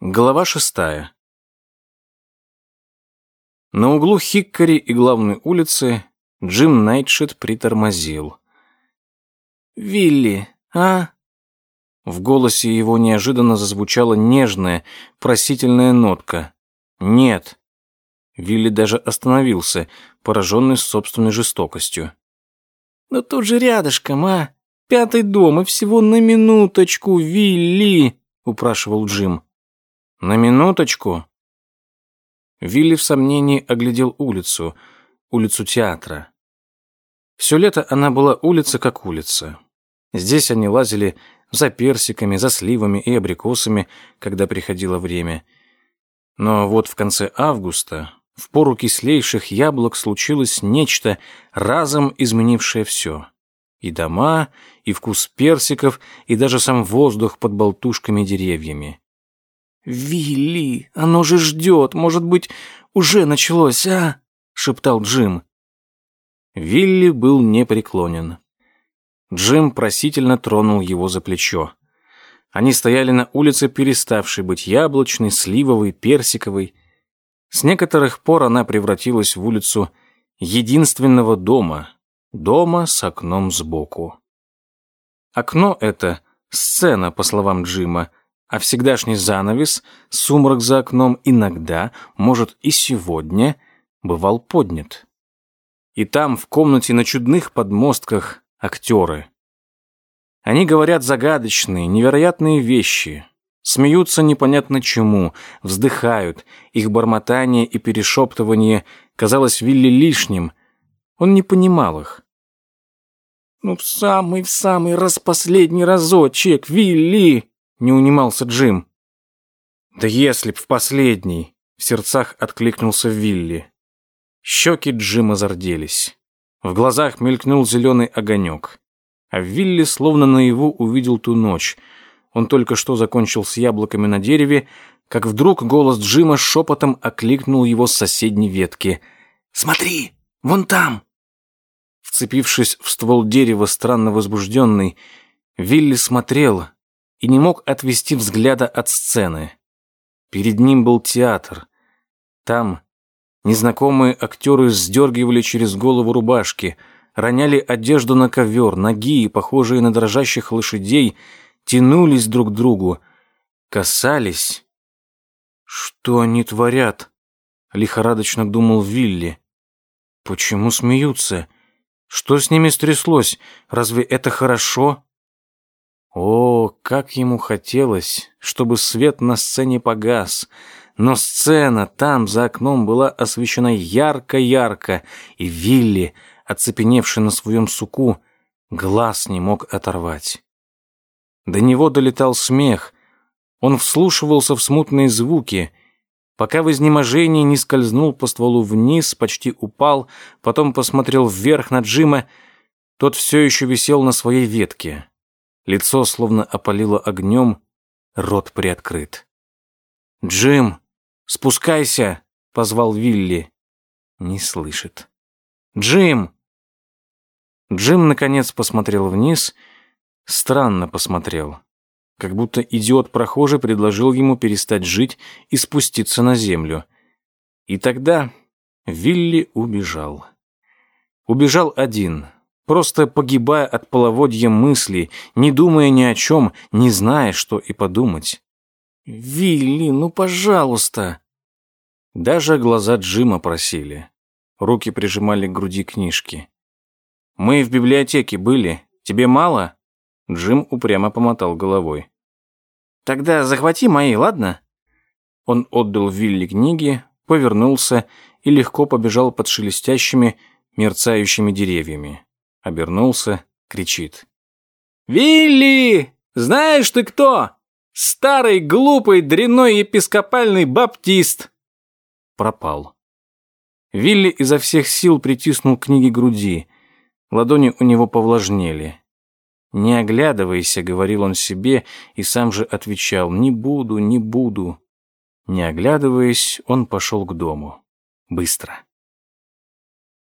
Глава шестая. На углу Хиккори и главной улицы Джим Найтшет притормозил. «Вилли, а?» В голосе его неожиданно зазвучала нежная, просительная нотка. «Нет». Вилли даже остановился, пораженный собственной жестокостью. «Но тут же рядышком, а? Пятый дом, и всего на минуточку, Вилли!» — упрашивал Джим. «На минуточку?» Вилли в сомнении оглядел улицу, улицу театра. Все лето она была улица как улица. Здесь они лазили за персиками, за сливами и абрикосами, когда приходило время. Но вот в конце августа, в пору кислейших яблок, случилось нечто, разом изменившее все. И дома, и вкус персиков, и даже сам воздух под болтушками деревьями. «Вилли, оно же ждет. Может быть, уже началось, а?» — шептал Джим. Вилли был непреклонен. Джим просительно тронул его за плечо. Они стояли на улице, переставшей быть яблочной, сливовой, персиковой. С некоторых пор она превратилась в улицу единственного дома, дома с окном сбоку. Окно это — сцена, по словам Джима, а всегдашний занавес, сумрак за окном иногда, может и сегодня, бывал поднят. И там, в комнате на чудных подмостках, актеры. Они говорят загадочные, невероятные вещи, смеются непонятно чему, вздыхают, их бормотание и перешептывание казалось Вилли лишним, он не понимал их. «Ну, в самый, в самый раз последний разочек, Вилли!» Не унимался Джим. «Да если б в последний!» — в сердцах откликнулся Вилли. Щеки Джима зарделись. В глазах мелькнул зеленый огонек. А Вилли словно наяву увидел ту ночь. Он только что закончил с яблоками на дереве, как вдруг голос Джима шепотом окликнул его с соседней ветки. «Смотри, вон там!» Вцепившись в ствол дерева, странно возбужденный, Вилли смотрел, и не мог отвести взгляда от сцены. Перед ним был театр. Там незнакомые актеры сдергивали через голову рубашки, роняли одежду на ковер, ноги, похожие на дрожащих лошадей, тянулись друг к другу, касались. «Что они творят?» — лихорадочно думал Вилли. «Почему смеются? Что с ними стряслось? Разве это хорошо?» О, как ему хотелось, чтобы свет на сцене погас. Но сцена там, за окном, была освещена ярко-ярко, и Вилли, оцепеневший на своем суку, глаз не мог оторвать. До него долетал смех. Он вслушивался в смутные звуки, пока в изнеможении не скользнул по стволу вниз, почти упал, потом посмотрел вверх на Джима. Тот все еще висел на своей ветке. Лицо словно опалило огнем, рот приоткрыт. «Джим, спускайся!» — позвал Вилли. Не слышит. «Джим!» Джим, наконец, посмотрел вниз. Странно посмотрел. Как будто идиот-прохожий предложил ему перестать жить и спуститься на землю. И тогда Вилли убежал. Убежал один, просто погибая от половодья мысли, не думая ни о чем, не зная, что и подумать. «Вилли, ну пожалуйста!» Даже глаза Джима просили. Руки прижимали к груди книжки. «Мы в библиотеке были. Тебе мало?» Джим упрямо помотал головой. «Тогда захвати мои, ладно?» Он отдал Вилли книги, повернулся и легко побежал под шелестящими, мерцающими деревьями обернулся, кричит. «Вилли! Знаешь ты кто? Старый, глупый, дрянной епископальный баптист!» Пропал. Вилли изо всех сил притиснул книги груди. Ладони у него повлажнели. «Не оглядывайся», — говорил он себе, и сам же отвечал, «не буду, не буду». Не оглядываясь, он пошел к дому. Быстро.